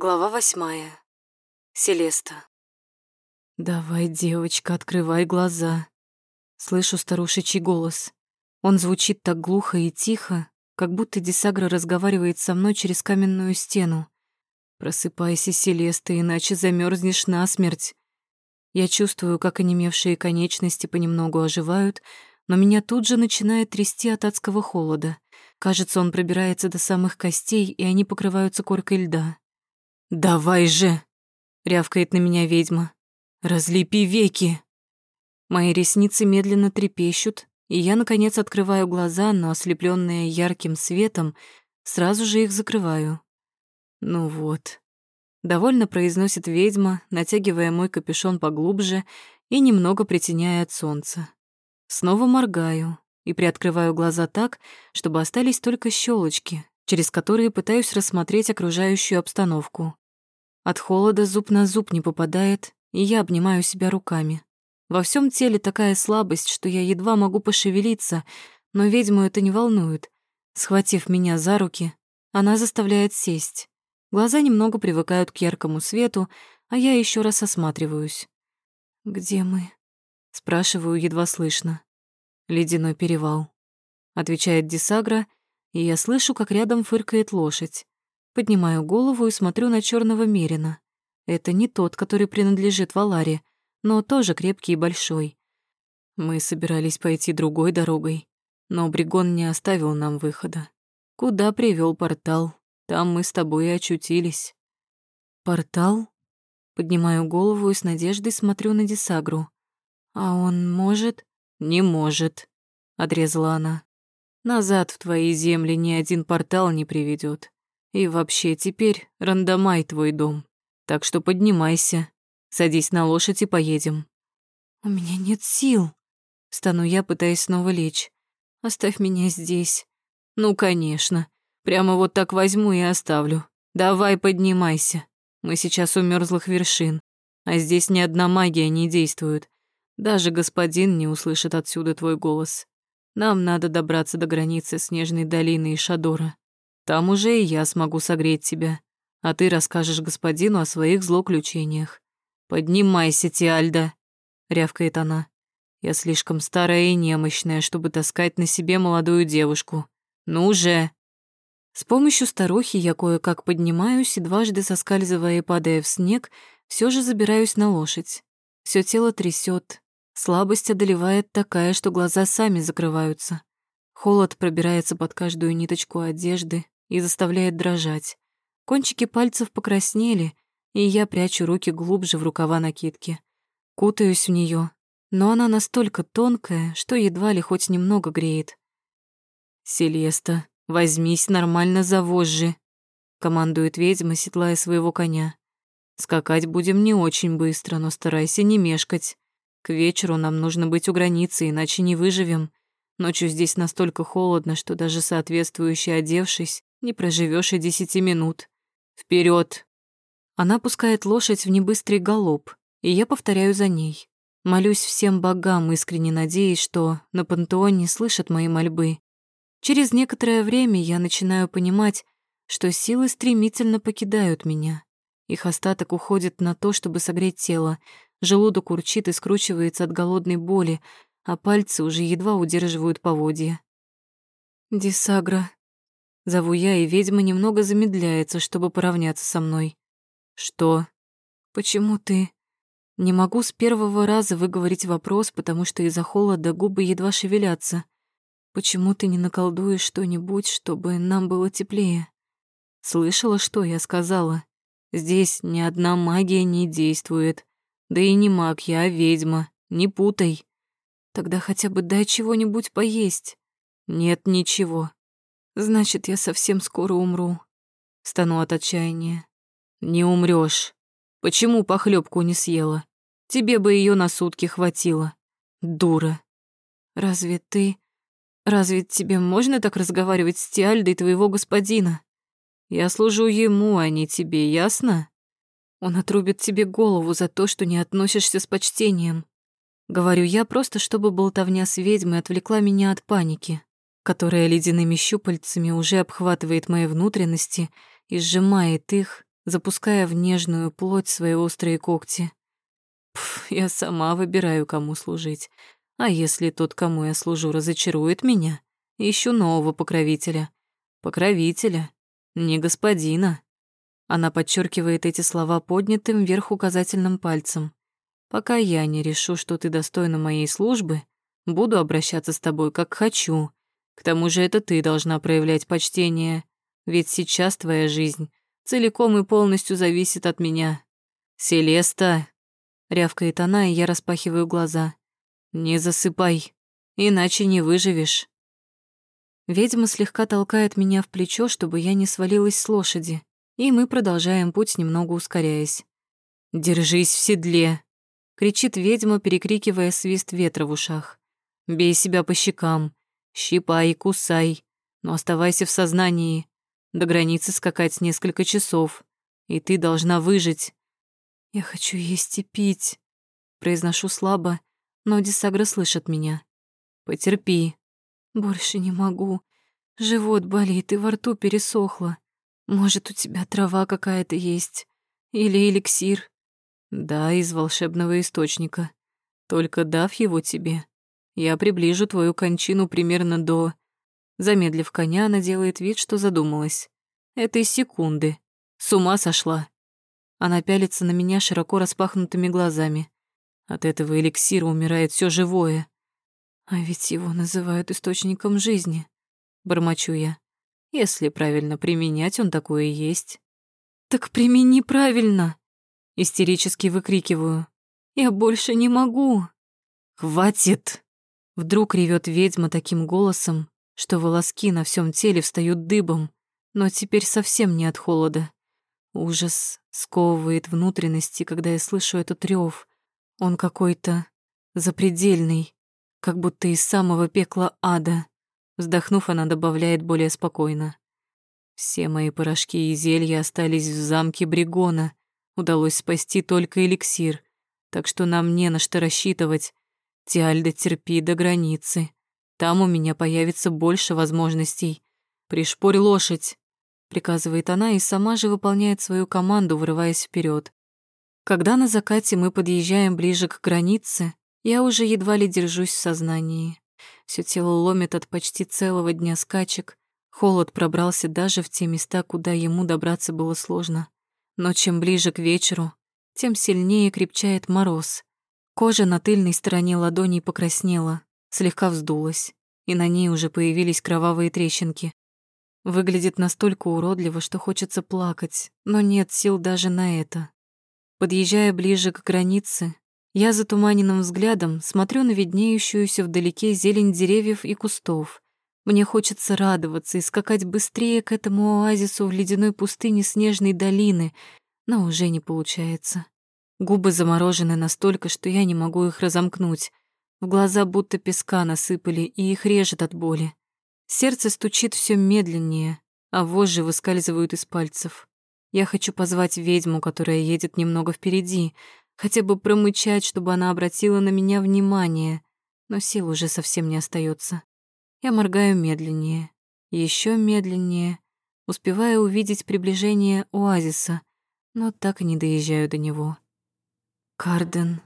Глава восьмая. Селеста. «Давай, девочка, открывай глаза». Слышу старушечий голос. Он звучит так глухо и тихо, как будто Десагра разговаривает со мной через каменную стену. «Просыпайся, Селеста, иначе замерзнешь насмерть». Я чувствую, как онемевшие конечности понемногу оживают, но меня тут же начинает трясти от адского холода. Кажется, он пробирается до самых костей, и они покрываются коркой льда. «Давай же!» — рявкает на меня ведьма. «Разлепи веки!» Мои ресницы медленно трепещут, и я, наконец, открываю глаза, но, ослепленные ярким светом, сразу же их закрываю. Ну вот. Довольно произносит ведьма, натягивая мой капюшон поглубже и немного притеняя от солнца. Снова моргаю и приоткрываю глаза так, чтобы остались только щелочки, через которые пытаюсь рассмотреть окружающую обстановку. От холода зуб на зуб не попадает, и я обнимаю себя руками. Во всем теле такая слабость, что я едва могу пошевелиться, но ведьму это не волнует. Схватив меня за руки, она заставляет сесть. Глаза немного привыкают к яркому свету, а я еще раз осматриваюсь. «Где мы?» — спрашиваю едва слышно. «Ледяной перевал», — отвечает Дисагра, и я слышу, как рядом фыркает лошадь. Поднимаю голову и смотрю на черного мерина. Это не тот, который принадлежит Валаре, но тоже крепкий и большой. Мы собирались пойти другой дорогой, но Бригон не оставил нам выхода. Куда привел портал, там мы с тобой и очутились. Портал? Поднимаю голову и с надеждой смотрю на Десагру. А он может? Не может, отрезала она. Назад в твои земли ни один портал не приведет. И вообще теперь рандомай твой дом. Так что поднимайся, садись на лошадь и поедем. У меня нет сил. Стану я, пытаясь снова лечь. Оставь меня здесь. Ну, конечно. Прямо вот так возьму и оставлю. Давай поднимайся. Мы сейчас у мёрзлых вершин, а здесь ни одна магия не действует. Даже господин не услышит отсюда твой голос. Нам надо добраться до границы Снежной долины и Шадора. Там уже и я смогу согреть тебя, а ты расскажешь господину о своих злоключениях. Поднимайся, Тиальда, рявкает она. Я слишком старая и немощная, чтобы таскать на себе молодую девушку. Ну же!» С помощью старухи я кое-как поднимаюсь и дважды соскальзывая и падая в снег, все же забираюсь на лошадь. Все тело трясет, Слабость одолевает такая, что глаза сами закрываются. Холод пробирается под каждую ниточку одежды и заставляет дрожать. Кончики пальцев покраснели, и я прячу руки глубже в рукава накидки. Кутаюсь в нее, но она настолько тонкая, что едва ли хоть немного греет. «Селеста, возьмись нормально за вожжи», — командует ведьма, седлая своего коня. «Скакать будем не очень быстро, но старайся не мешкать. К вечеру нам нужно быть у границы, иначе не выживем. Ночью здесь настолько холодно, что даже соответствующе одевшись, не проживешь и десяти минут. Вперед! Она пускает лошадь в небыстрый галоп, и я повторяю за ней. Молюсь всем богам, искренне надеясь, что на пантеоне слышат мои мольбы. Через некоторое время я начинаю понимать, что силы стремительно покидают меня. Их остаток уходит на то, чтобы согреть тело, Желудок урчит и скручивается от голодной боли, а пальцы уже едва удерживают поводья. «Дисагра», — зову я, и ведьма немного замедляется, чтобы поравняться со мной. «Что?» «Почему ты?» Не могу с первого раза выговорить вопрос, потому что из-за холода губы едва шевелятся. «Почему ты не наколдуешь что-нибудь, чтобы нам было теплее?» Слышала, что я сказала? Здесь ни одна магия не действует. Да и не маг я, а ведьма. Не путай. Тогда хотя бы дай чего-нибудь поесть. Нет ничего. Значит, я совсем скоро умру. Стану от отчаяния. Не умрёшь. Почему похлебку не съела? Тебе бы ее на сутки хватило. Дура. Разве ты... Разве тебе можно так разговаривать с Тиальдой твоего господина? Я служу ему, а не тебе, ясно? Он отрубит тебе голову за то, что не относишься с почтением. Говорю я просто, чтобы болтовня с ведьмой отвлекла меня от паники, которая ледяными щупальцами уже обхватывает мои внутренности и сжимает их, запуская в нежную плоть свои острые когти. Пф, я сама выбираю, кому служить. А если тот, кому я служу, разочарует меня, ищу нового покровителя. Покровителя, не господина. Она подчеркивает эти слова поднятым вверх указательным пальцем. Пока я не решу, что ты достойна моей службы, буду обращаться с тобой как хочу. К тому же это ты должна проявлять почтение, ведь сейчас твоя жизнь целиком и полностью зависит от меня. Селеста, рявкает она, и я распахиваю глаза. Не засыпай, иначе не выживешь. Ведьма слегка толкает меня в плечо, чтобы я не свалилась с лошади, и мы продолжаем путь, немного ускоряясь. «Держись в седле!» — кричит ведьма, перекрикивая свист ветра в ушах. «Бей себя по щекам, щипай, кусай, но оставайся в сознании. До границы скакать несколько часов, и ты должна выжить». «Я хочу есть и пить», — произношу слабо, но Дисагра слышит меня. «Потерпи». «Больше не могу. Живот болит и во рту пересохло. Может, у тебя трава какая-то есть? Или эликсир?» «Да, из волшебного источника. Только дав его тебе, я приближу твою кончину примерно до...» Замедлив коня, она делает вид, что задумалась. «Этой секунды. С ума сошла». Она пялится на меня широко распахнутыми глазами. От этого эликсира умирает все живое. А ведь его называют источником жизни, бормочу я. Если правильно применять, он такое и есть. Так примени правильно, истерически выкрикиваю. Я больше не могу. Хватит! Вдруг ревет ведьма таким голосом, что волоски на всем теле встают дыбом, но теперь совсем не от холода. Ужас сковывает внутренности, когда я слышу этот рев, он какой-то запредельный, как будто из самого пекла ада. Вздохнув, она добавляет более спокойно. Все мои порошки и зелья остались в замке Бригона. Удалось спасти только эликсир, так что нам не на что рассчитывать. Тиальда, терпи до границы. Там у меня появится больше возможностей. Пришпорь лошадь, приказывает она и сама же выполняет свою команду, вырываясь вперед. Когда на закате мы подъезжаем ближе к границе, я уже едва ли держусь в сознании. Всё тело ломит от почти целого дня скачек. Холод пробрался даже в те места, куда ему добраться было сложно. Но чем ближе к вечеру, тем сильнее крепчает мороз. Кожа на тыльной стороне ладоней покраснела, слегка вздулась, и на ней уже появились кровавые трещинки. Выглядит настолько уродливо, что хочется плакать, но нет сил даже на это. Подъезжая ближе к границе, я затуманенным взглядом смотрю на виднеющуюся вдалеке зелень деревьев и кустов. Мне хочется радоваться и скакать быстрее к этому оазису в ледяной пустыне снежной долины, но уже не получается. Губы заморожены настолько, что я не могу их разомкнуть. В глаза будто песка насыпали, и их режет от боли. Сердце стучит все медленнее, а вожжи выскальзывают из пальцев. Я хочу позвать ведьму, которая едет немного впереди, хотя бы промычать, чтобы она обратила на меня внимание, но сил уже совсем не остается. Я моргаю медленнее, еще медленнее, успевая увидеть приближение оазиса, но так и не доезжаю до него. Карден.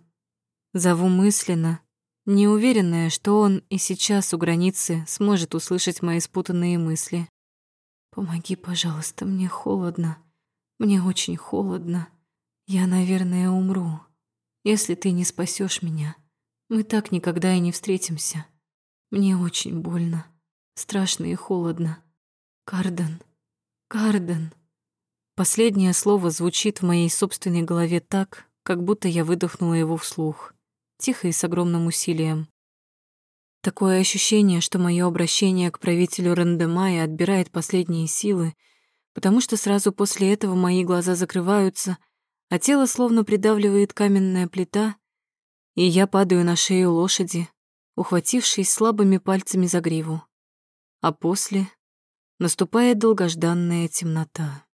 Зову мысленно, неуверенная, что он и сейчас у границы сможет услышать мои спутанные мысли. «Помоги, пожалуйста, мне холодно». Мне очень холодно. Я, наверное, умру. Если ты не спасешь меня, мы так никогда и не встретимся. Мне очень больно, страшно и холодно. Карден, Карден. Последнее слово звучит в моей собственной голове так, как будто я выдохнула его вслух, тихо и с огромным усилием. Такое ощущение, что мое обращение к правителю Рандемая отбирает последние силы — потому что сразу после этого мои глаза закрываются, а тело словно придавливает каменная плита, и я падаю на шею лошади, ухватившись слабыми пальцами за гриву. А после наступает долгожданная темнота.